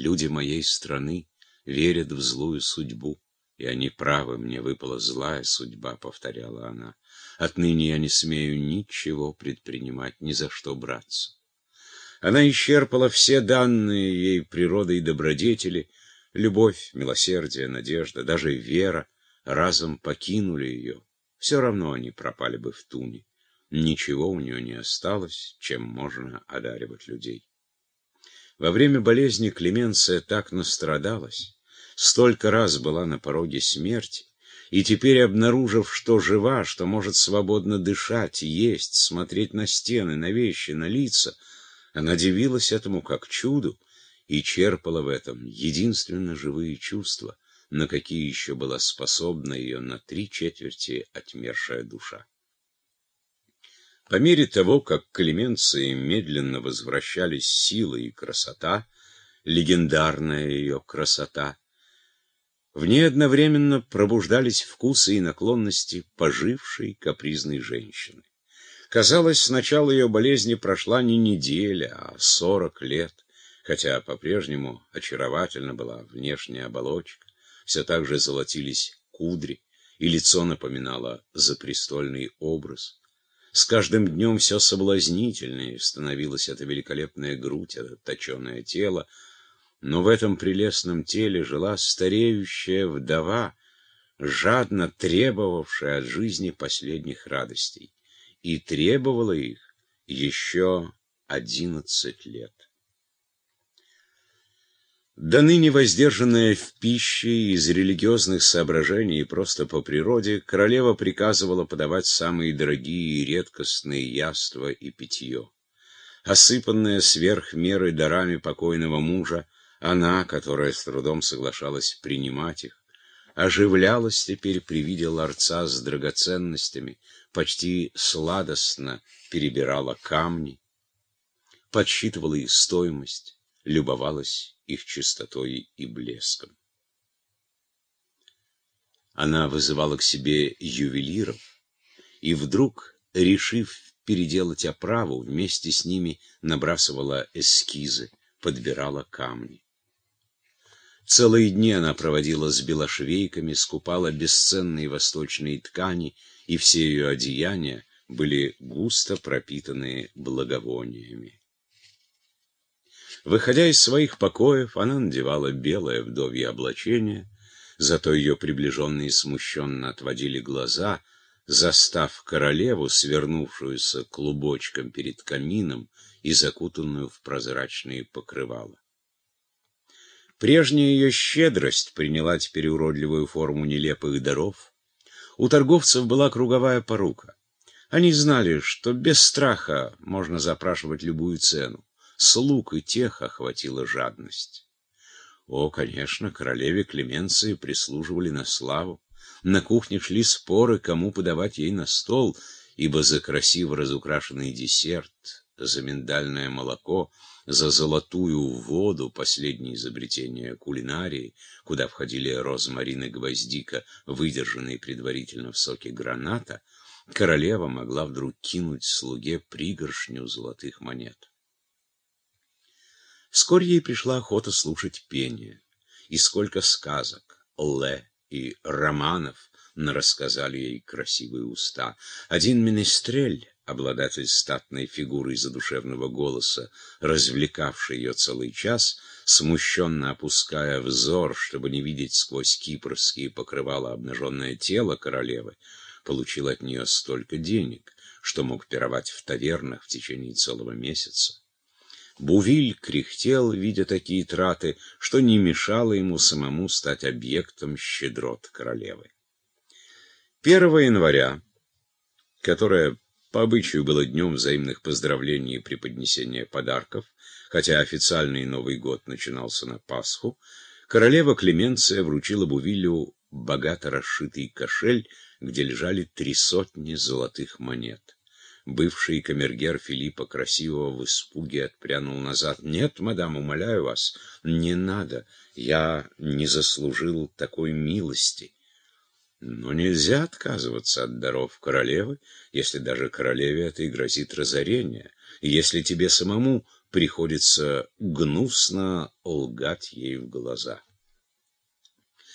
Люди моей страны верят в злую судьбу, и они правы, мне выпала злая судьба, повторяла она. Отныне я не смею ничего предпринимать, ни за что браться. Она исчерпала все данные ей природой добродетели, любовь, милосердие, надежда, даже вера разом покинули ее. Все равно они пропали бы в туне. Ничего у нее не осталось, чем можно одаривать людей. Во время болезни Клеменция так настрадалась, столько раз была на пороге смерти, и теперь, обнаружив, что жива, что может свободно дышать, есть, смотреть на стены, на вещи, на лица, она дивилась этому как чуду и черпала в этом единственно живые чувства, на какие еще была способна ее на три четверти отмершая душа. По мере того, как к Клеменции медленно возвращались сила и красота, легендарная ее красота, в ней одновременно пробуждались вкусы и наклонности пожившей капризной женщины. Казалось, с начала ее болезни прошла не неделя, а сорок лет, хотя по-прежнему очаровательна была внешняя оболочка, все так же золотились кудри, и лицо напоминало запрестольный образ. С каждым днем все соблазнительнее становилась эта великолепная грудь, это точеное тело, но в этом прелестном теле жила стареющая вдова, жадно требовавшая от жизни последних радостей, и требовала их еще одиннадцать лет. До ныне воздержанная в пище из религиозных соображений и просто по природе, королева приказывала подавать самые дорогие и редкостные яства и питье. Осыпанная сверх меры дарами покойного мужа, она, которая с трудом соглашалась принимать их, оживлялась теперь при виде ларца с драгоценностями, почти сладостно перебирала камни, подсчитывала их стоимость, любовалась их чистотой и блеском. Она вызывала к себе ювелиров, и вдруг, решив переделать оправу, вместе с ними набрасывала эскизы, подбирала камни. Целые дни она проводила с белошвейками, скупала бесценные восточные ткани, и все ее одеяния были густо пропитаны благовониями. Выходя из своих покоев, она надевала белое вдовье облачение, зато ее приближенные смущенно отводили глаза, застав королеву, свернувшуюся клубочком перед камином и закутанную в прозрачные покрывала. Прежняя ее щедрость приняла теперь уродливую форму нелепых даров. У торговцев была круговая порука. Они знали, что без страха можно запрашивать любую цену слуг и тех охватила жадность. О, конечно, королеве Клеменции прислуживали на славу. На кухне шли споры, кому подавать ей на стол, ибо за красиво разукрашенный десерт, за миндальное молоко, за золотую воду, последнее изобретение кулинарии, куда входили розмарин и гвоздика, выдержанные предварительно в соке граната, королева могла вдруг кинуть слуге пригоршню золотых монет. Вскоре ей пришла охота слушать пение. И сколько сказок, ле и романов нарассказали ей красивые уста. Один министрель, обладатель статной фигуры и задушевного голоса, развлекавший ее целый час, смущенно опуская взор, чтобы не видеть сквозь кипрские покрывала обнаженное тело королевы, получил от нее столько денег, что мог пировать в тавернах в течение целого месяца. Бувиль кряхтел, видя такие траты, что не мешало ему самому стать объектом щедрот королевы. 1 января, которое по обычаю было днем взаимных поздравлений и преподнесения подарков, хотя официальный Новый год начинался на Пасху, королева Клеменция вручила Бувилю богато расшитый кошель, где лежали три сотни золотых монет. Бывший камергер Филиппа Красивого в испуге отпрянул назад. «Нет, мадам, умоляю вас, не надо. Я не заслужил такой милости». Но нельзя отказываться от даров королевы, если даже королеве это и грозит разорение, если тебе самому приходится гнусно лгать ей в глаза.